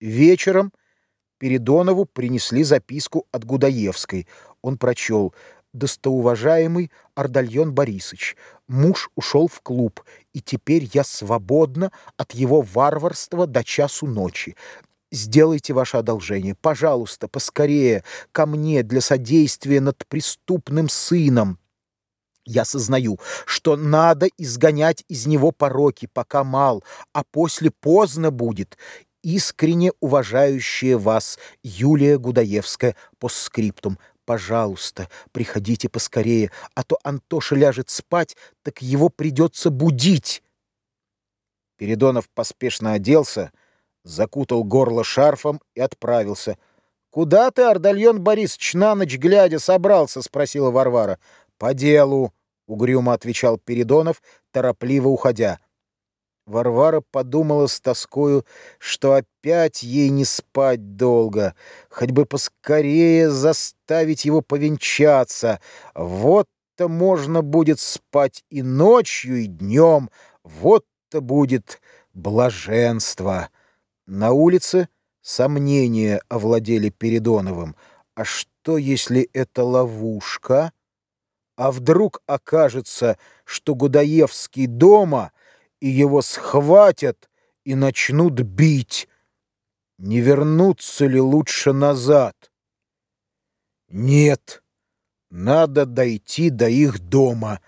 Вечером Передонову принесли записку от Гудаевской. Он прочел «Достоуважаемый Ардальон Борисович, муж ушел в клуб, и теперь я свободна от его варварства до часу ночи. Сделайте ваше одолжение, пожалуйста, поскорее, ко мне для содействия над преступным сыном». Я сознаю, что надо изгонять из него пороки, пока мал, а после поздно будет, искренне уважающая вас Юлия Гудаевская по скриптум. Пожалуйста, приходите поскорее, а то Антоша ляжет спать, так его придется будить. Передонов поспешно оделся, закутал горло шарфом и отправился. «Куда ты, Ардальон Борисович, на ночь глядя собрался?» — спросила Варвара. «По делу», — угрюмо отвечал Передонов, торопливо уходя. Варвара подумала с тоскою, что опять ей не спать долго, хоть бы поскорее заставить его повенчаться. Вот-то можно будет спать и ночью, и днем, вот-то будет блаженство. На улице сомнения овладели Передоновым. А что, если это ловушка? А вдруг окажется, что Гудаевский дома — и его схватят и начнут бить. Не вернуться ли лучше назад? Нет, надо дойти до их дома,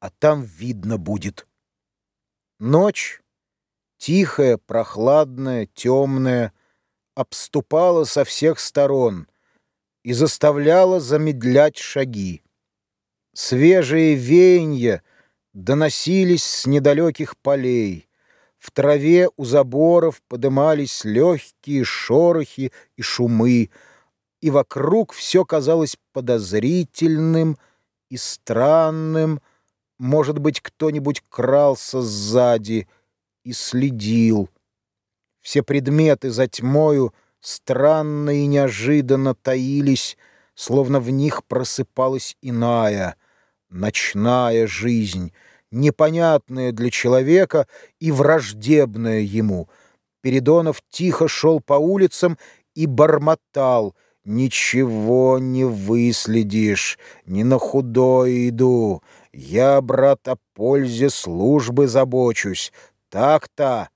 а там видно будет. Ночь, тихая, прохладная, темная, обступала со всех сторон и заставляла замедлять шаги. Свежие веяния доносились с недалеких полей. В траве у заборов подымались легкие шорохи и шумы, и вокруг все казалось подозрительным и странным. Может быть, кто-нибудь крался сзади и следил. Все предметы за тьмою странно и неожиданно таились, словно в них просыпалась иная — ночная жизнь, непонятная для человека и враждебная ему. Передонов тихо шел по улицам и бормотал. «Ничего не выследишь, не на худое иду. Я, брат, о пользе службы забочусь. Так-то».